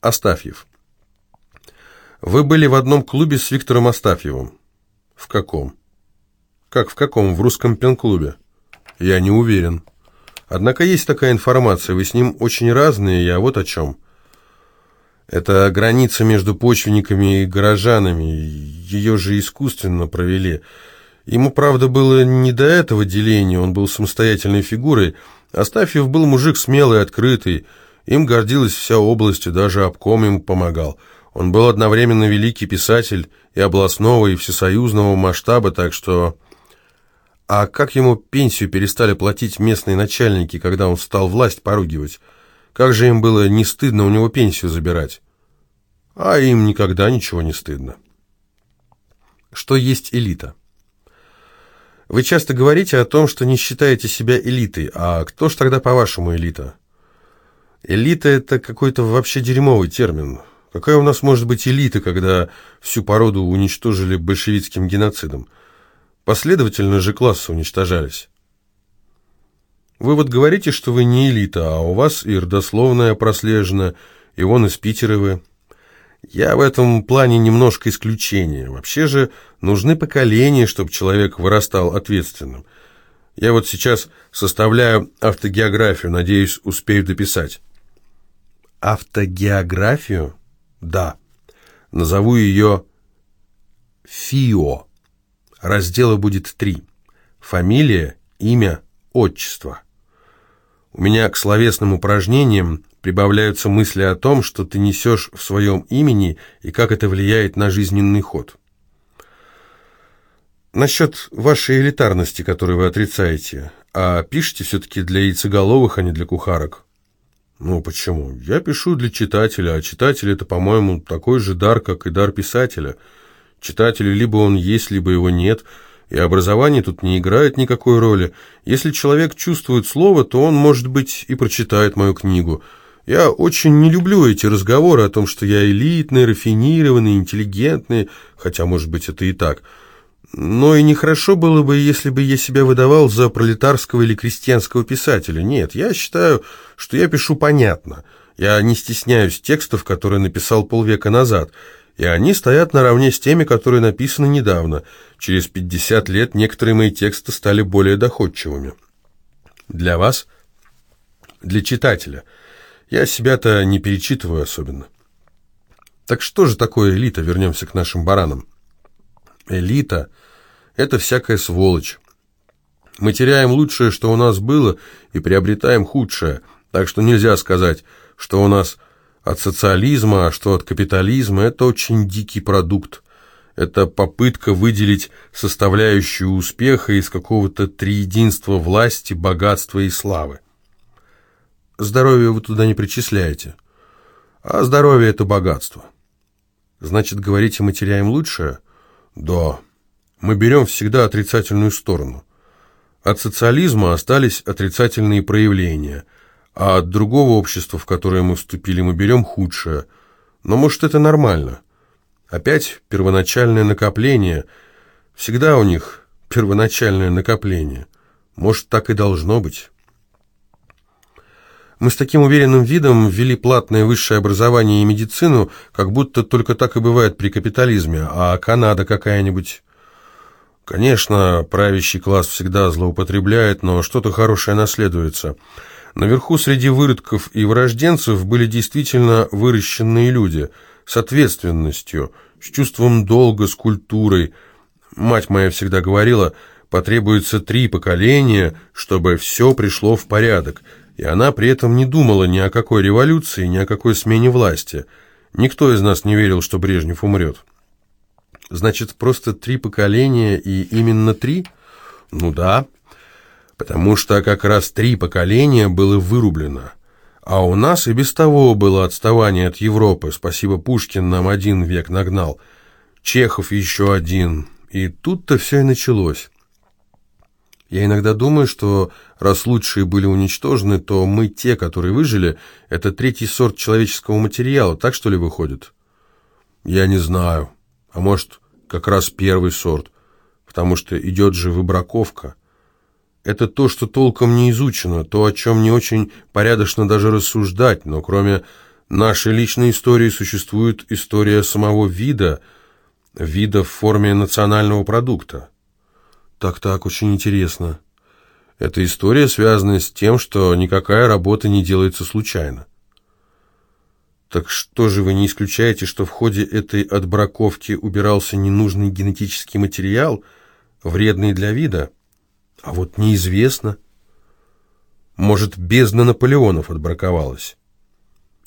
Астафьев. Вы были в одном клубе с Виктором Астафьевым. В каком? Как в каком? В русском пен-клубе. Я не уверен. Однако есть такая информация, вы с ним очень разные, я вот о чем. Это граница между почвенниками и горожанами, ее же искусственно провели. Ему, правда, было не до этого деления, он был самостоятельной фигурой. Астафьев был мужик смелый, открытый, им гордилась вся область, и даже обком ему помогал. Он был одновременно великий писатель и областного, и всесоюзного масштаба, так что... А как ему пенсию перестали платить местные начальники, когда он стал власть поругивать? Как же им было не стыдно у него пенсию забирать? А им никогда ничего не стыдно. Что есть элита? Вы часто говорите о том, что не считаете себя элитой, а кто ж тогда, по-вашему, элита? Элита – это какой-то вообще дерьмовый термин. Какая у нас может быть элита, когда всю породу уничтожили большевистским геноцидом? Последовательно же классы уничтожались. Вы вот говорите, что вы не элита, а у вас и родословная прослежена, и вон из Питера вы. Я в этом плане немножко исключение. Вообще же нужны поколения, чтобы человек вырастал ответственным. Я вот сейчас составляю автогеографию, надеюсь, успею дописать. Автогеографию? Да. Назову ее ФИО. Раздела будет три. Фамилия, имя, отчество. У меня к словесным упражнениям прибавляются мысли о том, что ты несешь в своем имени и как это влияет на жизненный ход. Насчет вашей элитарности, которую вы отрицаете, а пишете все-таки для яйцеголовых, а не для кухарок. Ну, почему? Я пишу для читателя, а читатель это, по-моему, такой же дар, как и дар писателя. Читателю либо он есть, либо его нет, и образование тут не играет никакой роли. Если человек чувствует слово, то он, может быть, и прочитает мою книгу. Я очень не люблю эти разговоры о том, что я элитный, рафинированный, интеллигентный, хотя, может быть, это и так – но и нехорошо было бы, если бы я себя выдавал за пролетарского или крестьянского писателя. Нет, я считаю, что я пишу понятно. Я не стесняюсь текстов, которые написал полвека назад, и они стоят наравне с теми, которые написаны недавно. Через 50 лет некоторые мои тексты стали более доходчивыми. Для вас? Для читателя. Я себя-то не перечитываю особенно. Так что же такое элита? Вернемся к нашим баранам. Элита – это всякая сволочь. Мы теряем лучшее, что у нас было, и приобретаем худшее, так что нельзя сказать, что у нас от социализма, а что от капитализма – это очень дикий продукт. Это попытка выделить составляющую успеха из какого-то триединства власти, богатства и славы. Здоровье вы туда не причисляете. А здоровье – это богатство. Значит, говорите, мы теряем лучшее – да, мы берем всегда отрицательную сторону. От социализма остались отрицательные проявления, а от другого общества, в которое мы вступили, мы берем худшее. Но может это нормально? Опять первоначальное накопление. Всегда у них первоначальное накопление. Может, так и должно быть». Мы с таким уверенным видом ввели платное высшее образование и медицину, как будто только так и бывает при капитализме, а Канада какая-нибудь... Конечно, правящий класс всегда злоупотребляет, но что-то хорошее наследуется. Наверху среди выродков и врожденцев были действительно выращенные люди, с ответственностью, с чувством долга, с культурой. Мать моя всегда говорила, потребуется три поколения, чтобы все пришло в порядок – и она при этом не думала ни о какой революции, ни о какой смене власти. Никто из нас не верил, что Брежнев умрет. Значит, просто три поколения и именно три? Ну да, потому что как раз три поколения было вырублено. А у нас и без того было отставание от Европы. Спасибо, Пушкин нам один век нагнал. Чехов еще один. И тут-то все и началось. Я иногда думаю, что раз лучшие были уничтожены, то мы, те, которые выжили, это третий сорт человеческого материала, так что ли выходит? Я не знаю. А может, как раз первый сорт, потому что идет же выбраковка. Это то, что толком не изучено, то, о чем не очень порядочно даже рассуждать, но кроме нашей личной истории существует история самого вида, вида в форме национального продукта. Так-так, очень интересно. Эта история связана с тем, что никакая работа не делается случайно. Так что же вы не исключаете, что в ходе этой отбраковки убирался ненужный генетический материал, вредный для вида? А вот неизвестно. Может, бездна Наполеонов отбраковалась?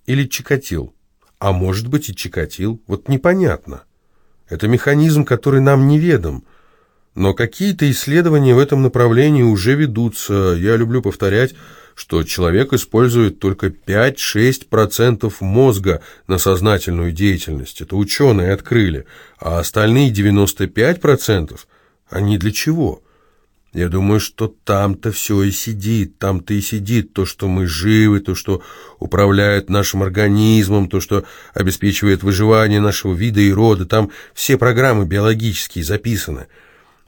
Или Чикатил? А может быть и Чикатил? Вот непонятно. Это механизм, который нам неведом. Но какие-то исследования в этом направлении уже ведутся. Я люблю повторять, что человек использует только 5-6% мозга на сознательную деятельность. Это ученые открыли. А остальные 95% они для чего? Я думаю, что там-то все и сидит, там-то и сидит то, что мы живы, то, что управляет нашим организмом, то, что обеспечивает выживание нашего вида и рода. Там все программы биологические записаны.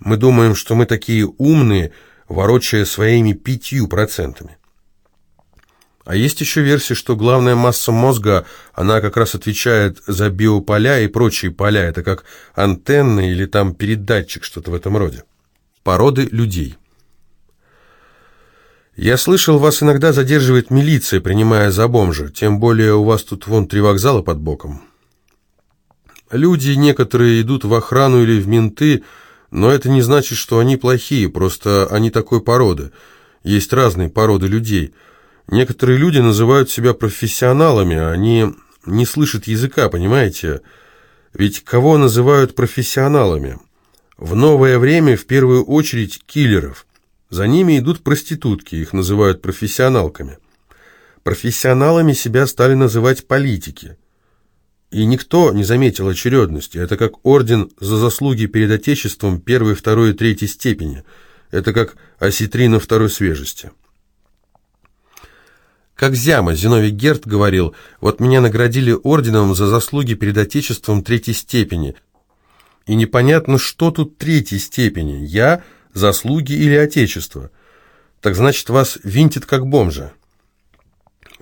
Мы думаем, что мы такие умные, ворочая своими пятью процентами. А есть еще версия, что главная масса мозга, она как раз отвечает за биополя и прочие поля. Это как антенны или там передатчик, что-то в этом роде. Породы людей. Я слышал, вас иногда задерживает милиция, принимая за бомжа, тем более у вас тут вон три вокзала под боком. Люди некоторые идут в охрану или в менты, но это не значит, что они плохие, просто они такой породы. Есть разные породы людей – Некоторые люди называют себя профессионалами, они не слышат языка, понимаете? Ведь кого называют профессионалами? В новое время в первую очередь киллеров. За ними идут проститутки, их называют профессионалками. Профессионалами себя стали называть политики. И никто не заметил очередности. Это как орден за заслуги перед Отечеством первой, второй и третьей степени. Это как осетрина второй свежести. Как Зяма, Зиновий Герт говорил, вот меня наградили орденом за заслуги перед Отечеством третьей степени. И непонятно, что тут третьей степени, я, заслуги или Отечество. Так значит, вас винтит как бомжа.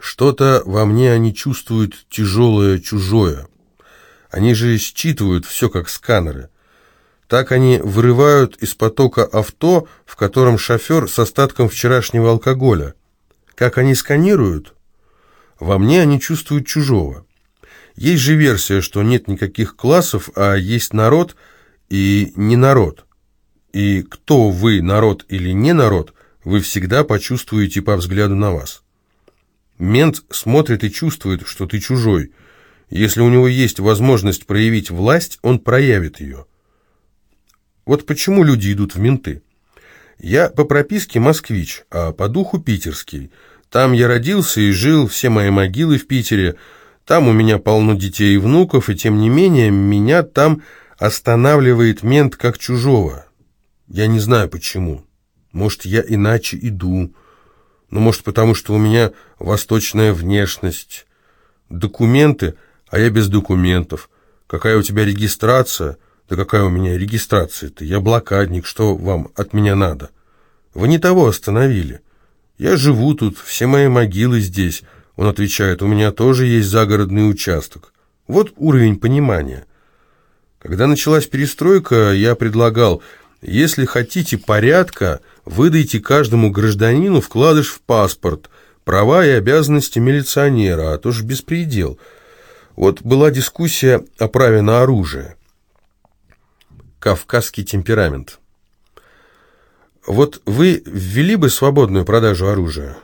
Что-то во мне они чувствуют тяжелое, чужое. Они же считывают все как сканеры. Так они вырывают из потока авто, в котором шофер с остатком вчерашнего алкоголя. Как они сканируют? Во мне они чувствуют чужого. Есть же версия, что нет никаких классов, а есть народ и не народ. И кто вы, народ или не народ, вы всегда почувствуете по взгляду на вас. Мент смотрит и чувствует, что ты чужой. Если у него есть возможность проявить власть, он проявит ее. Вот почему люди идут в менты. Я по прописке москвич, а по духу питерский – там я родился и жил, все мои могилы в Питере. Там у меня полно детей и внуков, и тем не менее меня там останавливает мент как чужого. Я не знаю почему. Может, я иначе иду. Ну, может, потому что у меня восточная внешность. Документы, а я без документов. Какая у тебя регистрация? Да какая у меня регистрация-то? Я блокадник, что вам от меня надо? Вы не того остановили. «Я живу тут, все мои могилы здесь». Он отвечает, «У меня тоже есть загородный участок». Вот уровень понимания. Когда началась перестройка, я предлагал, если хотите порядка, выдайте каждому гражданину вкладыш в паспорт, права и обязанности милиционера, а то ж беспредел. Вот была дискуссия о праве на оружие. Кавказский темперамент. Вот вы ввели бы свободную продажу оружия?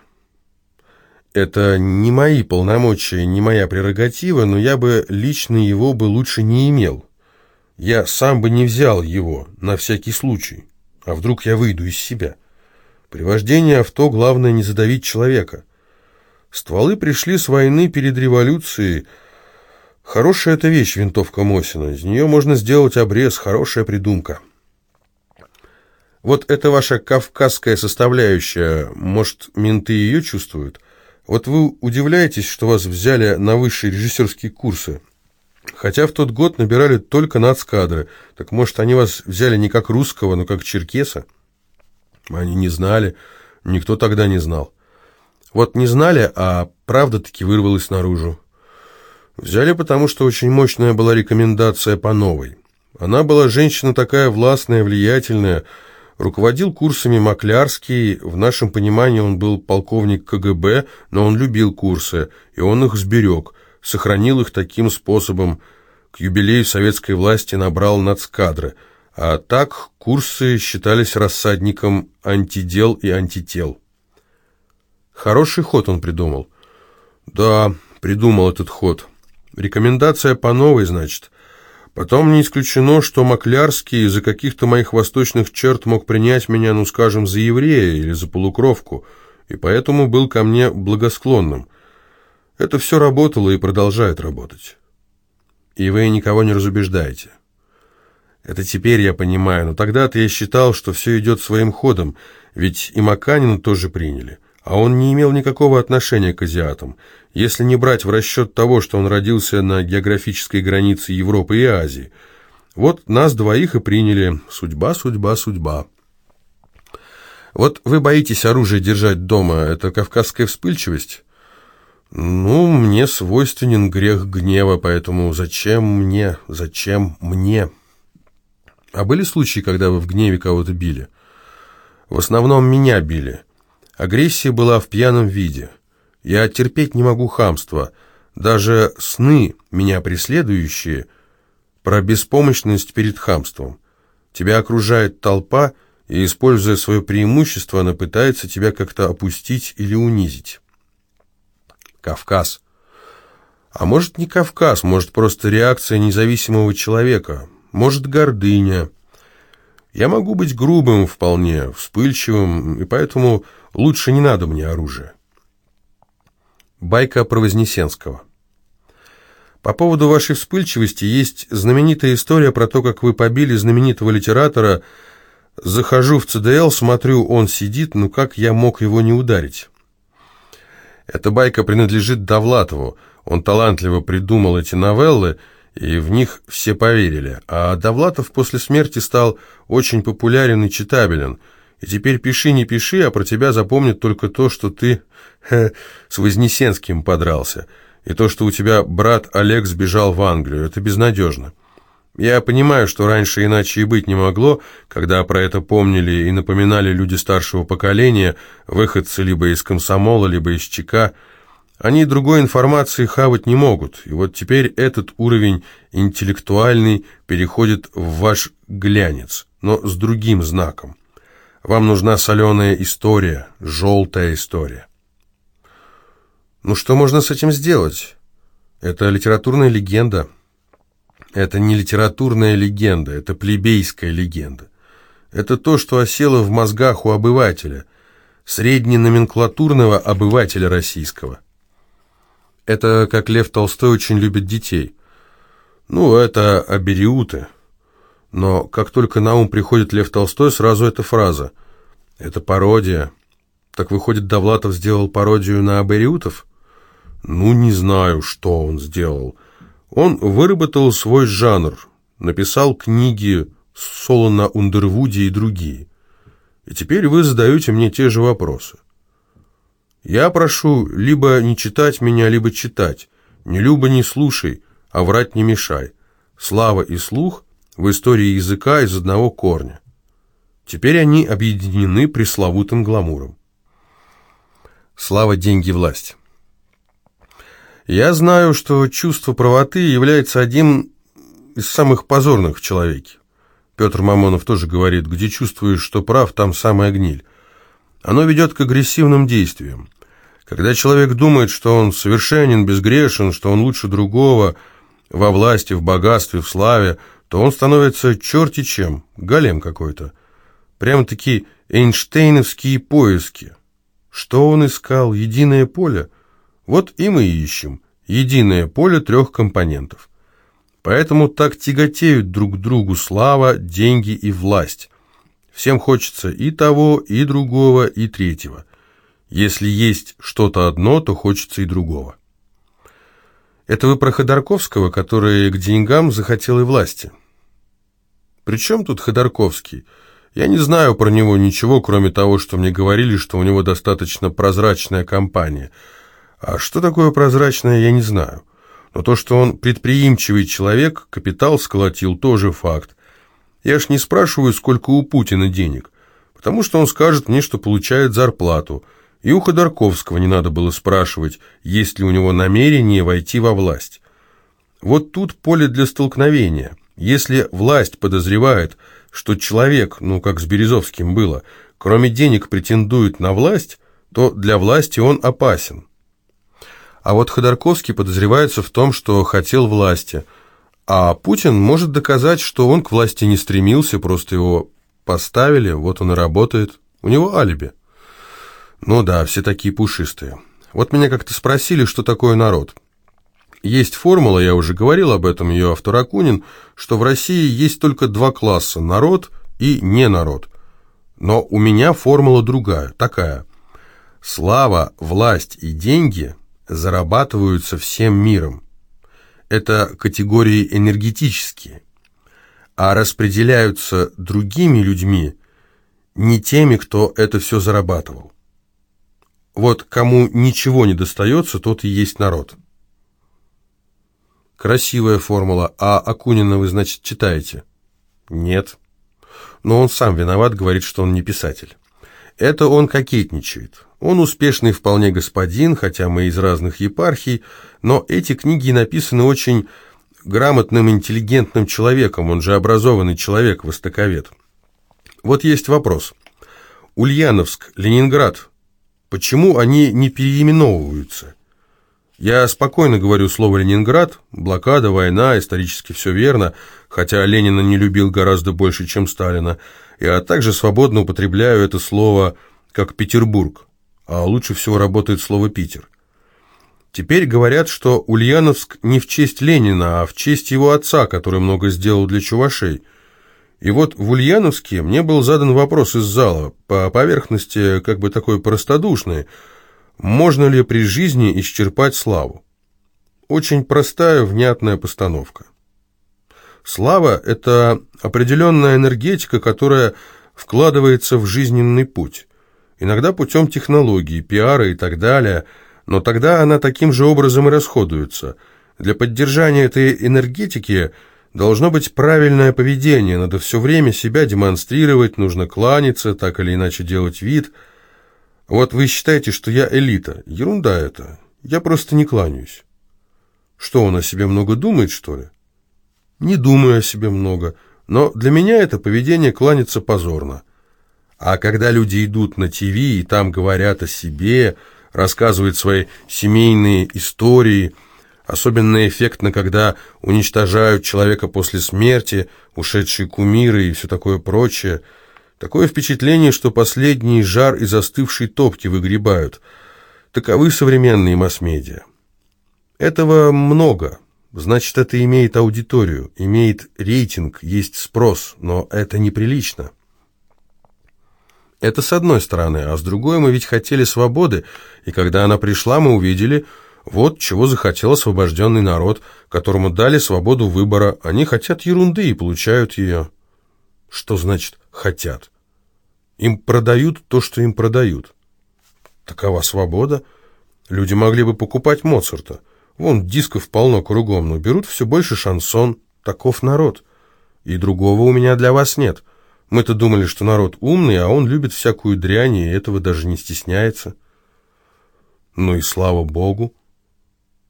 Это не мои полномочия, не моя прерогатива, но я бы лично его бы лучше не имел. Я сам бы не взял его, на всякий случай. А вдруг я выйду из себя? При вождении авто главное не задавить человека. Стволы пришли с войны перед революцией. Хорошая эта вещь, винтовка Мосина. Из нее можно сделать обрез, хорошая придумка. Вот это ваша кавказская составляющая, может, менты ее чувствуют? Вот вы удивляетесь, что вас взяли на высшие режиссерские курсы. Хотя в тот год набирали только нацкадры. Так может, они вас взяли не как русского, но как черкеса? Они не знали. Никто тогда не знал. Вот не знали, а правда таки вырвалась наружу. Взяли, потому что очень мощная была рекомендация по новой. Она была женщина такая властная, влиятельная, руководил курсами Маклярский, в нашем понимании он был полковник КГБ, но он любил курсы, и он их сберег, сохранил их таким способом, к юбилею советской власти набрал нацкадры, а так курсы считались рассадником антидел и антител. Хороший ход он придумал. Да, придумал этот ход. Рекомендация по новой, значит. Потом не исключено, что Маклярский из-за каких-то моих восточных черт мог принять меня, ну, скажем, за еврея или за полукровку, и поэтому был ко мне благосклонным. Это все работало и продолжает работать. И вы никого не разубеждаете. Это теперь я понимаю, но тогда-то я считал, что все идет своим ходом, ведь и Маканина тоже приняли а он не имел никакого отношения к азиатам, если не брать в расчет того, что он родился на географической границе Европы и Азии. Вот нас двоих и приняли. Судьба, судьба, судьба. Вот вы боитесь оружие держать дома, это кавказская вспыльчивость? Ну, мне свойственен грех гнева, поэтому зачем мне, зачем мне? А были случаи, когда вы в гневе кого-то били? В основном меня били. Агрессия была в пьяном виде. Я терпеть не могу хамства. Даже сны, меня преследующие, про беспомощность перед хамством. Тебя окружает толпа, и, используя свое преимущество, она пытается тебя как-то опустить или унизить. Кавказ. А может, не Кавказ, может, просто реакция независимого человека, может, гордыня. Я могу быть грубым вполне, вспыльчивым, и поэтому Лучше не надо мне оружия. Байка про Вознесенского. По поводу вашей вспыльчивости есть знаменитая история про то, как вы побили знаменитого литератора. Захожу в ЦДЛ, смотрю, он сидит, ну как я мог его не ударить? Эта байка принадлежит Довлатову. Он талантливо придумал эти новеллы, и в них все поверили. А Довлатов после смерти стал очень популярен и читабелен – и теперь пиши, не пиши, а про тебя запомнят только то, что ты ха, с Вознесенским подрался, и то, что у тебя брат Олег сбежал в Англию. Это безнадежно. Я понимаю, что раньше иначе и быть не могло, когда про это помнили и напоминали люди старшего поколения, выходцы либо из комсомола, либо из ЧК. Они другой информации хавать не могут, и вот теперь этот уровень интеллектуальный переходит в ваш глянец, но с другим знаком. Вам нужна соленая история, желтая история. Ну что можно с этим сделать? Это литературная легенда. Это не литературная легенда, это плебейская легенда. Это то, что осело в мозгах у обывателя, средненоменклатурного обывателя российского. Это как Лев Толстой очень любит детей. Ну, это абериуты. Но как только на ум приходит Лев Толстой, сразу эта фраза. Это пародия. Так выходит, Довлатов сделал пародию на Абериутов? Ну, не знаю, что он сделал. Он выработал свой жанр, написал книги Солона Ундервуди и другие. И теперь вы задаете мне те же вопросы. Я прошу либо не читать меня, либо читать. Не люба не слушай, а врать не мешай. Слава и слух в истории языка из одного корня. Теперь они объединены пресловутым гламуром. Слава, деньги, власть. Я знаю, что чувство правоты является одним из самых позорных в человеке. Петр Мамонов тоже говорит, где чувствуешь, что прав, там самая гниль. Оно ведет к агрессивным действиям. Когда человек думает, что он совершенен, безгрешен, что он лучше другого, во власти, в богатстве, в славе, то он становится черти чем, голем какой-то. Прямо-таки Эйнштейновские поиски. Что он искал? Единое поле? Вот и мы ищем. Единое поле трех компонентов. Поэтому так тяготеют друг к другу слава, деньги и власть. Всем хочется и того, и другого, и третьего. Если есть что-то одно, то хочется и другого. Это вы про Ходорковского, который к деньгам захотел и власти. При чем тут Ходорковский? Я не знаю про него ничего, кроме того, что мне говорили, что у него достаточно прозрачная компания. А что такое прозрачная, я не знаю. Но то, что он предприимчивый человек, капитал сколотил, тоже факт. Я ж не спрашиваю, сколько у Путина денег, потому что он скажет мне, что получает зарплату. И у Ходорковского не надо было спрашивать, есть ли у него намерение войти во власть. Вот тут поле для столкновения. Если власть подозревает, что человек, ну как с Березовским было, кроме денег претендует на власть, то для власти он опасен. А вот Ходорковский подозревается в том, что хотел власти, а Путин может доказать, что он к власти не стремился, просто его поставили, вот он и работает. У него алиби. Ну да, все такие пушистые. Вот меня как-то спросили, что такое народ. Есть формула, я уже говорил об этом, ее автор Акунин, что в России есть только два класса – народ и не народ. Но у меня формула другая, такая. Слава, власть и деньги зарабатываются всем миром. Это категории энергетические, а распределяются другими людьми, не теми, кто это все зарабатывал. Вот кому ничего не достается, тот и есть народ. Красивая формула. А Акунина вы, значит, читаете? Нет. Но он сам виноват, говорит, что он не писатель. Это он кокетничает. Он успешный вполне господин, хотя мы из разных епархий, но эти книги написаны очень грамотным, интеллигентным человеком, он же образованный человек, востоковед. Вот есть вопрос. Ульяновск, Ленинград, почему они не переименовываются? Я спокойно говорю слово «Ленинград», блокада, война, исторически все верно, хотя Ленина не любил гораздо больше, чем Сталина. Я также свободно употребляю это слово как «Петербург», а лучше всего работает слово «Питер». Теперь говорят, что Ульяновск не в честь Ленина, а в честь его отца, который много сделал для чувашей. И вот в Ульяновске мне был задан вопрос из зала, по поверхности как бы такой простодушный – можно ли при жизни исчерпать славу? Очень простая, внятная постановка. Слава – это определенная энергетика, которая вкладывается в жизненный путь. Иногда путем технологий, пиара и так далее, но тогда она таким же образом и расходуется. Для поддержания этой энергетики должно быть правильное поведение, надо все время себя демонстрировать, нужно кланяться, так или иначе делать вид – вот вы считаете, что я элита. Ерунда это. Я просто не кланяюсь. Что, он о себе много думает, что ли? Не думаю о себе много, но для меня это поведение кланяться позорно. А когда люди идут на ТВ и там говорят о себе, рассказывают свои семейные истории, особенно эффектно, когда уничтожают человека после смерти, ушедшие кумиры и все такое прочее – Такое впечатление, что последний жар из остывшей топки выгребают. Таковы современные масс-медиа. Этого много. Значит, это имеет аудиторию, имеет рейтинг, есть спрос, но это неприлично. Это с одной стороны, а с другой мы ведь хотели свободы, и когда она пришла, мы увидели, вот чего захотел освобожденный народ, которому дали свободу выбора. Они хотят ерунды и получают ее. Что значит «хотят»? Им продают то, что им продают. Такова свобода. Люди могли бы покупать Моцарта. Вон, дисков полно кругом, но берут все больше шансон. Таков народ. И другого у меня для вас нет. Мы-то думали, что народ умный, а он любит всякую дрянь, и этого даже не стесняется. Ну и слава богу.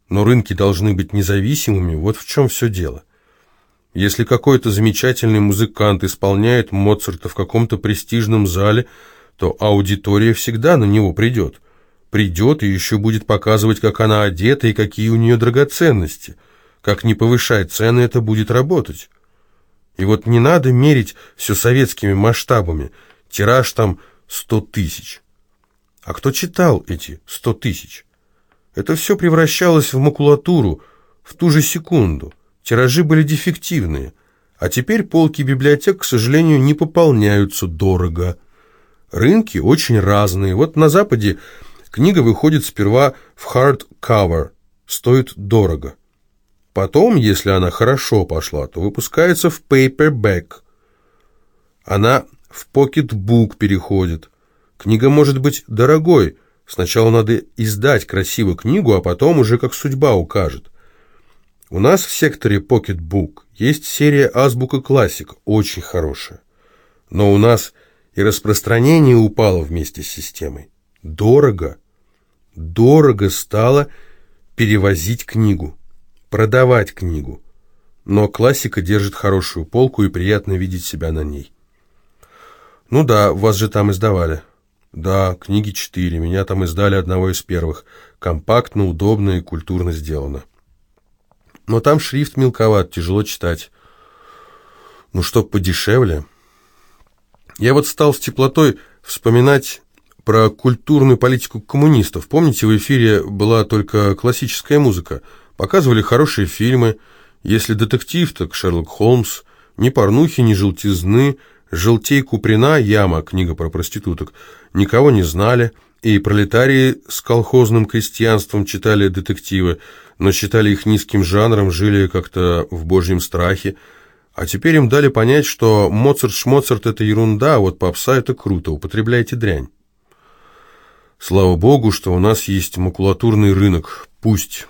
Но рынки должны быть независимыми, вот в чем все дело. Если какой-то замечательный музыкант исполняет Моцарта в каком-то престижном зале, то аудитория всегда на него придет. Придет и еще будет показывать, как она одета и какие у нее драгоценности. Как не повышать цены, это будет работать. И вот не надо мерить все советскими масштабами. Тираж там сто тысяч. А кто читал эти сто тысяч? Это все превращалось в макулатуру в ту же секунду. Тиражи были дефективные, а теперь полки библиотек, к сожалению, не пополняются дорого. Рынки очень разные. Вот на Западе книга выходит сперва в hardcover, стоит дорого. Потом, если она хорошо пошла, то выпускается в paperback. Она в pocketbook переходит. Книга может быть дорогой. Сначала надо издать красивую книгу, а потом уже как судьба укажет. У нас в секторе Pocketbook есть серия Азбука Классик, очень хорошая. Но у нас и распространение упало вместе с системой. Дорого. Дорого стало перевозить книгу, продавать книгу. Но классика держит хорошую полку и приятно видеть себя на ней. Ну да, вас же там издавали. Да, книги четыре, меня там издали одного из первых. Компактно, удобно и культурно сделано. Но там шрифт мелковат, тяжело читать. Ну, чтоб подешевле. Я вот стал с теплотой вспоминать про культурную политику коммунистов. Помните, в эфире была только классическая музыка. Показывали хорошие фильмы. Если детектив, так Шерлок Холмс. Ни порнухи, ни желтизны. Желтей Куприна, Яма, книга про проституток, никого не знали. И пролетарии с колхозным крестьянством читали детективы, но считали их низким жанром, жили как-то в божьем страхе. А теперь им дали понять, что Моцарт-шмоцарт – это ерунда, а вот попса – это круто, употребляйте дрянь. Слава богу, что у нас есть макулатурный рынок, пусть.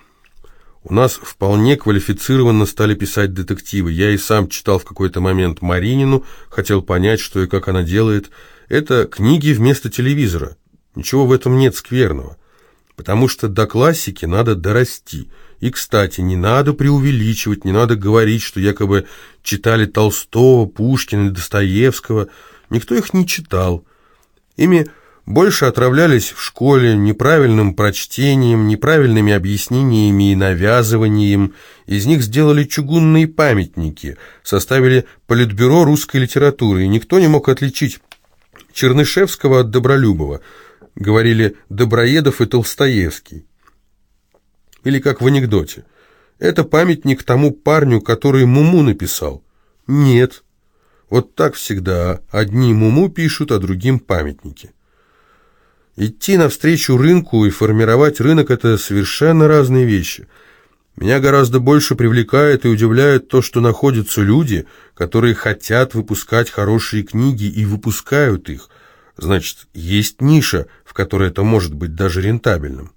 У нас вполне квалифицированно стали писать детективы. Я и сам читал в какой-то момент Маринину, хотел понять, что и как она делает. Это книги вместо телевизора. Ничего в этом нет скверного. Потому что до классики надо дорасти. И, кстати, не надо преувеличивать, не надо говорить, что якобы читали Толстого, Пушкина, Достоевского. Никто их не читал. Ими больше отравлялись в школе неправильным прочтением, неправильными объяснениями и навязыванием. Из них сделали чугунные памятники, составили политбюро русской литературы, и никто не мог отличить Чернышевского от Добролюбова – говорили Доброедов и Толстоевский. Или как в анекдоте. Это памятник тому парню, который Муму написал. Нет. Вот так всегда. Одни Муму пишут, а другим памятники. Идти навстречу рынку и формировать рынок – это совершенно разные вещи. Меня гораздо больше привлекает и удивляет то, что находятся люди, которые хотят выпускать хорошие книги и выпускают их – Значит, есть ниша, в которой это может быть даже рентабельным.